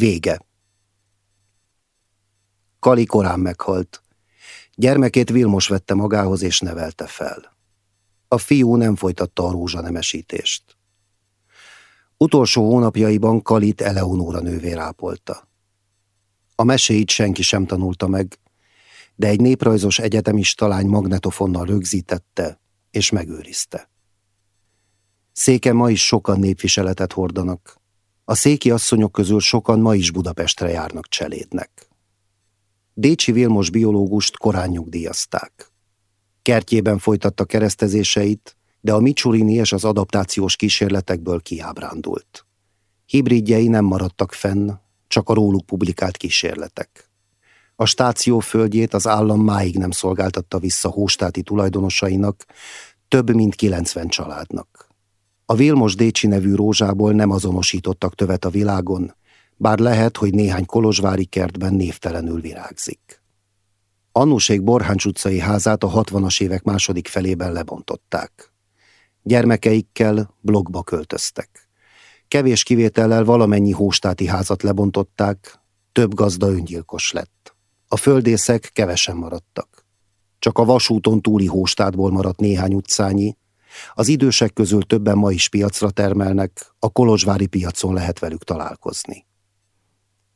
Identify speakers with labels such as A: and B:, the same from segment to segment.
A: Vége. Kali korán meghalt. Gyermekét Vilmos vette magához és nevelte fel. A fiú nem folytatta a rózsanemesítést. Utolsó hónapjaiban Kalit Eleonóra nővér ápolta. A meséit senki sem tanulta meg, de egy néprajzos egyetemista lány magnetofonnal rögzítette és megőrizte. Széken ma is sokan népviseletet hordanak. A széki asszonyok közül sokan ma is Budapestre járnak cselédnek. Décsi Vilmos biológust korán nyugdíjazták. Kertjében folytatta keresztezéseit, de a Micsurini és az adaptációs kísérletekből kiábrándult. Hibridjei nem maradtak fenn, csak a róluk publikált kísérletek. A stáció földjét az állam máig nem szolgáltatta vissza hóstáti tulajdonosainak, több mint 90 családnak. A Vilmos Décsi nevű rózsából nem azonosítottak tövet a világon, bár lehet, hogy néhány kolozsvári kertben névtelenül virágzik. Annusék Borháncs utcai házát a 60-as évek második felében lebontották. Gyermekeikkel blogba költöztek. Kevés kivétellel valamennyi hóstáti házat lebontották, több gazda öngyilkos lett. A földészek kevesen maradtak. Csak a vasúton túli hóstátból maradt néhány utcányi, az idősek közül többen ma is piacra termelnek, a Kolozsvári piacon lehet velük találkozni.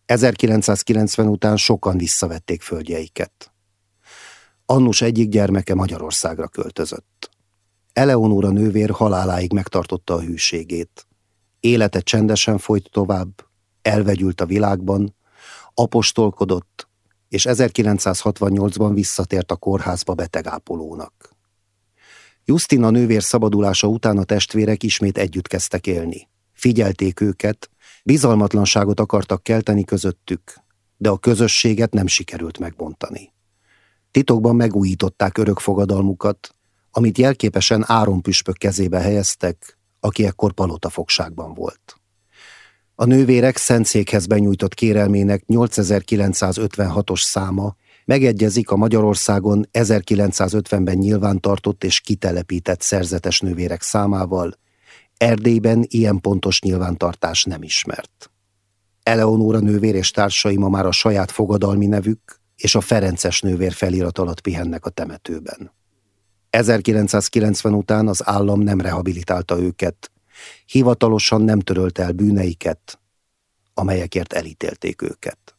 A: 1990 után sokan visszavették földjeiket. Annus egyik gyermeke Magyarországra költözött. Eleonóra nővér haláláig megtartotta a hűségét. Élete csendesen folyt tovább, elvegyült a világban, apostolkodott, és 1968-ban visszatért a kórházba betegápolónak. Justina nővér szabadulása után a testvérek ismét együtt kezdtek élni. Figyelték őket, bizalmatlanságot akartak kelteni közöttük, de a közösséget nem sikerült megbontani. Titokban megújították örök fogadalmukat, amit jelképesen Áron püspök kezébe helyeztek, aki ekkor palota fogságban volt. A nővérek Szentszékhez benyújtott kérelmének 8956-os száma megegyezik a Magyarországon 1950-ben nyilvántartott és kitelepített szerzetes nővérek számával, Erdélyben ilyen pontos nyilvántartás nem ismert. Eleonóra nővér és társai ma már a saját fogadalmi nevük és a Ferences nővér felirat alatt pihennek a temetőben. 1990 után az állam nem rehabilitálta őket, hivatalosan nem törölte el bűneiket, amelyekért elítélték őket.